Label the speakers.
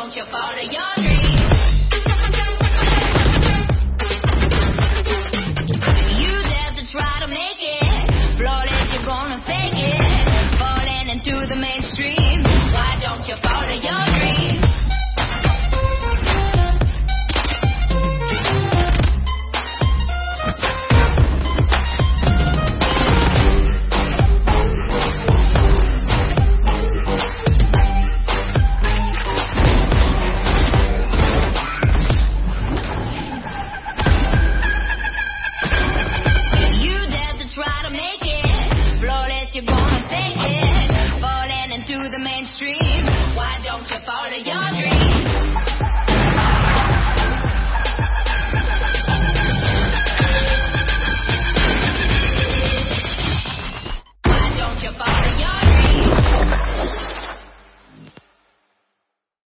Speaker 1: don't you follow your dreams. You dare to try to make it. thinking. Falling into the mainstream. Why don't you follow your